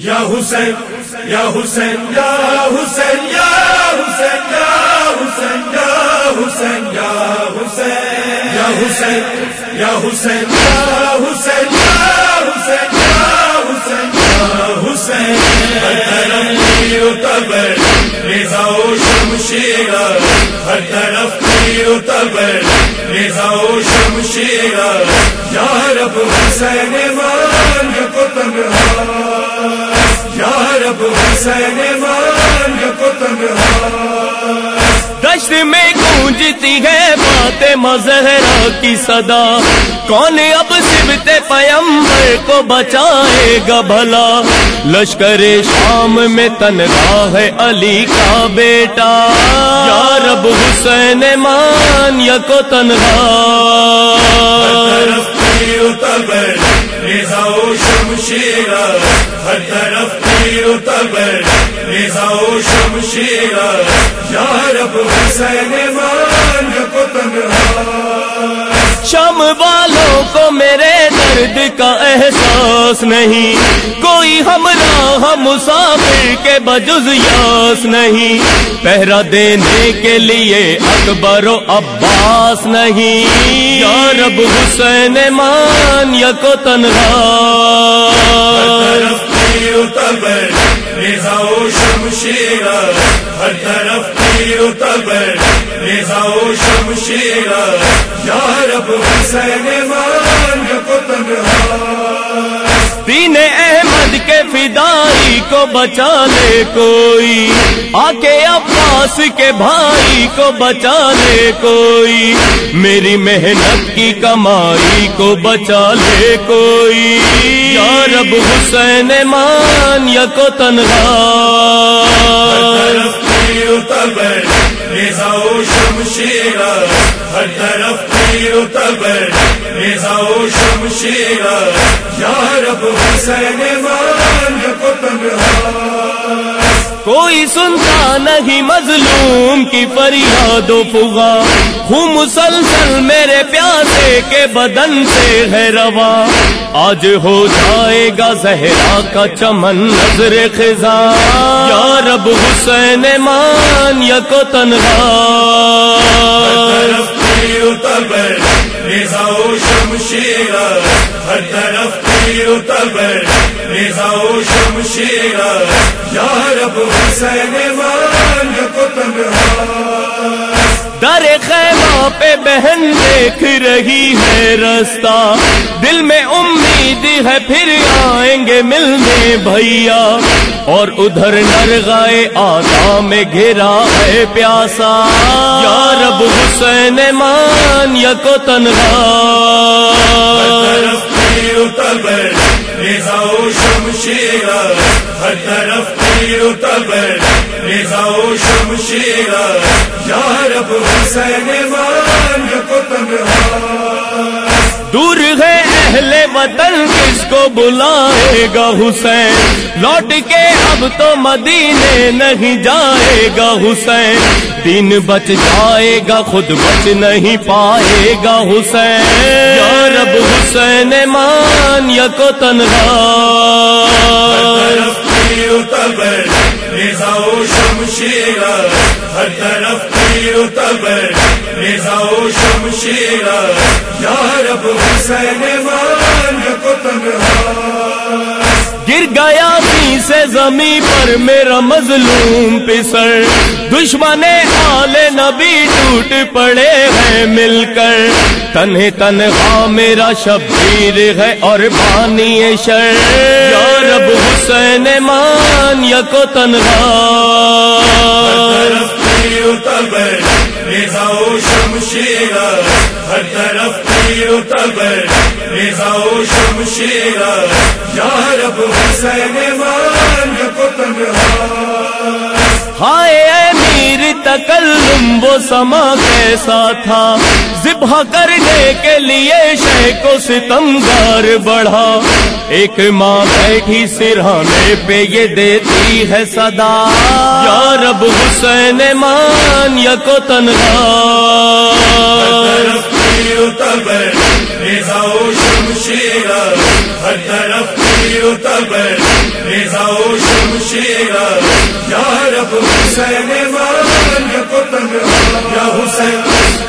یا حسین یا حسین یا حسین یا حسین یا حسین یا حسین یا حسین یا حسین یا حسین یا حسین یا حسین یا حسین یا حسین ہر طرف تیر و تبر رضا و شمشیر ہر طرف تیر و تبر رضا و شمشیر یا رب حسین مان کو تنہا حسین مان کو تنہا دشت میں گونجتی ہے بات مظہرا کی صدا۔ کون اب سبت پیمبر کو بچائے گا بھلا؟ لشکر شام میں تنہا ہے علی کا بیٹا۔ یا رب حسین مان یا کو تنہا تیر و و شمشیر یا رب حسین مان کو تنہا شام والوں کو میرے درد کا احساس نہیں۔ کوئی ہمراہ مسافر کے بجز یاس نہیں۔ پہرا دینے کے لیے اکبر و عباس نہیں۔ یا رب حسین مان یا کو تنہا و شمشیر ہر طرف تیر و تبر ریزا و شمشیر یا رب حسین مان کو تنہا۔ فدائی کو بچا لے کوئی۔ آ کے عباس کے بھائی کو بچا لے کوئی۔ میری محنت کی کمائی کو بچا لے کوئی۔ یا رب حسین مان یا کو تنہا۔ تبر ہر طرف تیر و تبر شمشیر حسین مان۔ کوئی سنتا نہیں مظلوم کی فریاد و فغا۔ ہوں مسلسل میرے پیاسے کے بدن سے ہے روا۔ آج ہو جائے گا زہرا کا چمن نظر خزاں۔ یا رب حسین مان یا کو تنہا ہر طرف یا رب حسین مان کو تنہا۔ در خیمہ پہ بہن دیکھ رہی ہے رستہ دل میں امید ہے پھر آئیں گے ملنے بھیا۔ اور ادھر نرگائے آتا میں گھرا ہے پیاسا۔ یا رب حسین مان یا کو تنہا تیر تبر رضا و شمشیر ہر طرف تیر تبر رضا و یا رب حسین مان کو اہل وطن کس کو بلائے گا حسین؟ لوٹ کے اب تو مدینے نہیں جائے گا حسین۔ دن بچ جائے گا، خود بچ نہیں پائے گا حسین۔ یا رب حسین مان یا کو تنہا۔ تبر شمشیر ہر طرف تیر و تبر رضا حسین مان کو تنہا گر گیا سی سے زمین پر میرا مظلوم پسر۔ دشمن آل نبی ٹوٹ پڑے ہیں مل کر۔ تنہ تنہا میرا شبیر ہے اور بانی شر۔ یا رب حسین مان یا کو تنہا۔ تیرو تبر شمشیرا ہر طرف ہائے امیر تکلم وہ سما کیسا تھا ذبح کرنے کے لیے شہ کو ستمگار بڑھا۔ ایک ماں بیٹھی سرہانے پہ یہ دیتی ہے صدا۔ یا رب حسین مان یا کو تنہا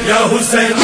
یا حسین